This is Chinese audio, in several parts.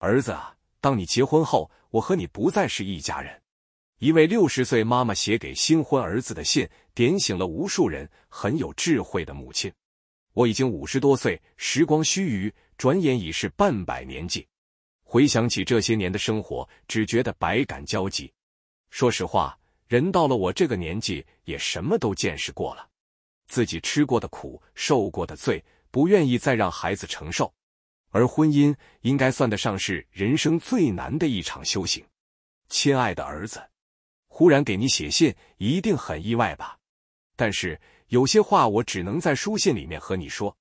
儿子啊，当你结婚后，我和你不再是一家人。一位六十岁妈妈写给新婚儿子的信，点醒了无数人很有智慧的母亲。我已经五十多岁，时光须臾，转眼已是半百年纪。回想起这些年的生活，只觉得百感交集。说实话，人到了我这个年纪，也什么都见识过了，自己吃过的苦，受过的罪，不愿意再让孩子承受。而婚姻应该算得上是人生最难的一场修行。亲爱的儿子，忽然给你写信，一定很意外吧？但是有些话我只能在书信里面和你说。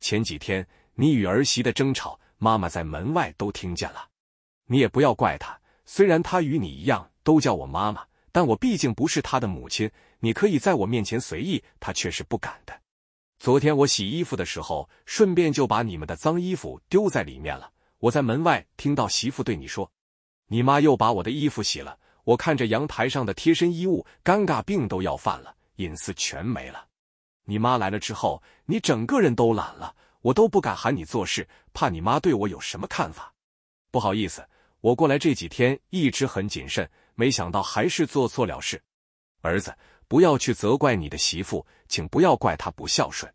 前几天你与儿媳的争吵。妈妈在门外都听见了，你也不要怪她。虽然她与你一样都叫我妈妈，但我毕竟不是她的母亲。你可以在我面前随意，她却是不敢的。昨天我洗衣服的时候，顺便就把你们的脏衣服丢在里面了。我在门外听到媳妇对你说：“你妈又把我的衣服洗了。”我看着阳台上的贴身衣物，尴尬病都要犯了，隐私全没了。你妈来了之后，你整个人都懒了。我都不敢喊你做事，怕你妈对我有什么看法。不好意思，我过来这几天一直很谨慎，没想到还是做错了事。儿子，不要去责怪你的媳妇，请不要怪她不孝顺。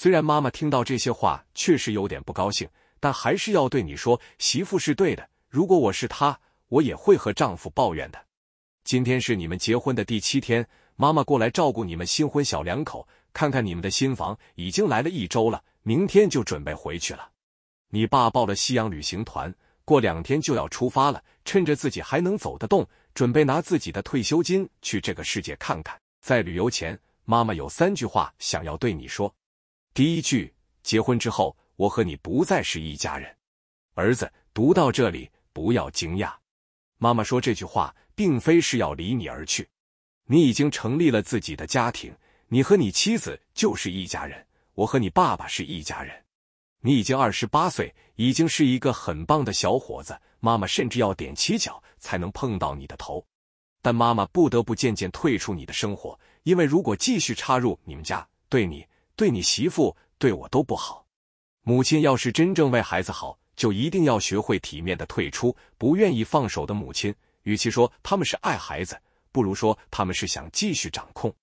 虽然妈妈听到这些话确实有点不高兴，但还是要对你说，媳妇是对的。如果我是她，我也会和丈夫抱怨的。今天是你们结婚的第七天，妈妈过来照顾你们新婚小两口，看看你们的新房，已经来了一周了。明天就准备回去了，你爸报了西洋旅行团，过两天就要出发了。趁着自己还能走得动，准备拿自己的退休金去这个世界看看。在旅游前，妈妈有三句话想要对你说。第一句：结婚之后，我和你不再是一家人。儿子，读到这里不要惊讶，妈妈说这句话并非是要离你而去。你已经成立了自己的家庭，你和你妻子就是一家人。我和你爸爸是一家人，你已经二十八岁，已经是一个很棒的小伙子。妈妈甚至要踮起脚才能碰到你的头，但妈妈不得不渐渐退出你的生活，因为如果继续插入你们家，对你、对你媳妇、对我都不好。母亲要是真正为孩子好，就一定要学会体面的退出。不愿意放手的母亲，与其说他们是爱孩子，不如说他们是想继续掌控。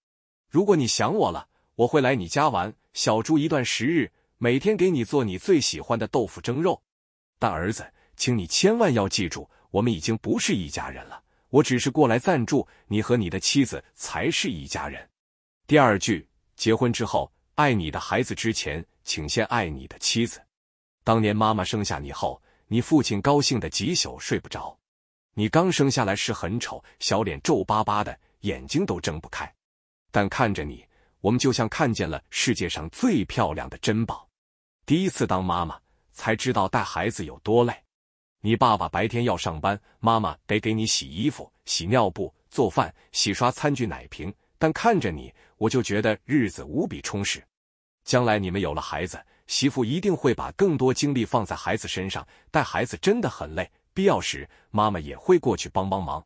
如果你想我了。我会来你家玩，小住一段时日，每天给你做你最喜欢的豆腐蒸肉。但儿子，请你千万要记住，我们已经不是一家人了。我只是过来暂住，你和你的妻子才是一家人。第二句，结婚之后爱你的孩子之前，请先爱你的妻子。当年妈妈生下你后，你父亲高兴的几宿睡不着。你刚生下来时很丑，小脸皱巴巴的，眼睛都睁不开，但看着你。我们就像看见了世界上最漂亮的珍宝。第一次当妈妈，才知道带孩子有多累。你爸爸白天要上班，妈妈得给你洗衣服、洗尿布、做饭、洗刷餐具、奶瓶。但看着你，我就觉得日子无比充实。将来你们有了孩子，媳妇一定会把更多精力放在孩子身上。带孩子真的很累，必要时妈妈也会过去帮帮忙。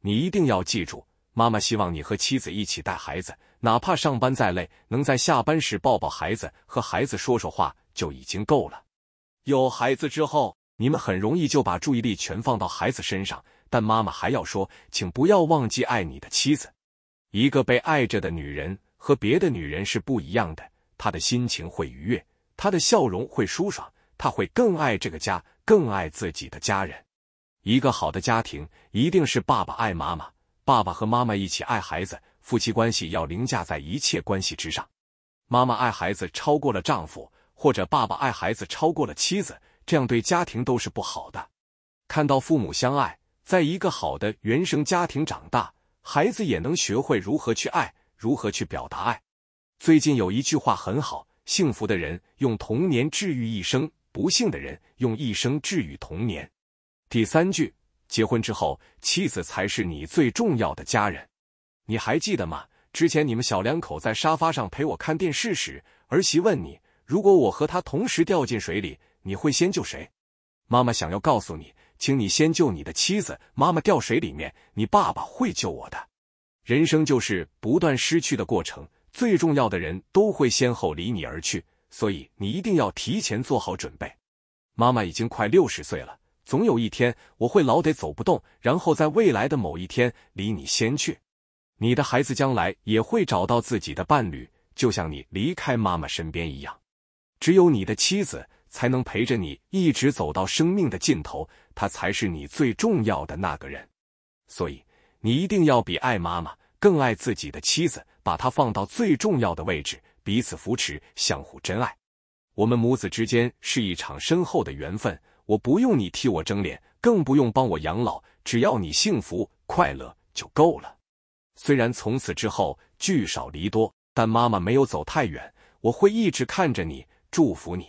你一定要记住。妈妈希望你和妻子一起带孩子，哪怕上班再累，能在下班时抱抱孩子，和孩子说说话就已经够了。有孩子之后，你们很容易就把注意力全放到孩子身上，但妈妈还要说，请不要忘记爱你的妻子。一个被爱着的女人和别的女人是不一样的，她的心情会愉悦，她的笑容会舒爽，她会更爱这个家，更爱自己的家人。一个好的家庭一定是爸爸爱妈妈。爸爸和妈妈一起爱孩子，夫妻关系要凌驾在一切关系之上。妈妈爱孩子超过了丈夫，或者爸爸爱孩子超过了妻子，这样对家庭都是不好的。看到父母相爱，在一个好的原生家庭长大，孩子也能学会如何去爱，如何去表达爱。最近有一句话很好：幸福的人用童年治愈一生，不幸的人用一生治愈童年。第三句。结婚之后，妻子才是你最重要的家人。你还记得吗？之前你们小两口在沙发上陪我看电视时，儿媳问你：如果我和他同时掉进水里，你会先救谁？妈妈想要告诉你，请你先救你的妻子。妈妈掉水里面，你爸爸会救我的。人生就是不断失去的过程，最重要的人都会先后离你而去，所以你一定要提前做好准备。妈妈已经快六十岁了。总有一天我会老得走不动，然后在未来的某一天离你先去。你的孩子将来也会找到自己的伴侣，就像你离开妈妈身边一样。只有你的妻子才能陪着你一直走到生命的尽头，她才是你最重要的那个人。所以，你一定要比爱妈妈更爱自己的妻子，把她放到最重要的位置，彼此扶持，相互珍爱。我们母子之间是一场深厚的缘分，我不用你替我争脸，更不用帮我养老，只要你幸福快乐就够了。虽然从此之后聚少离多，但妈妈没有走太远，我会一直看着你，祝福你。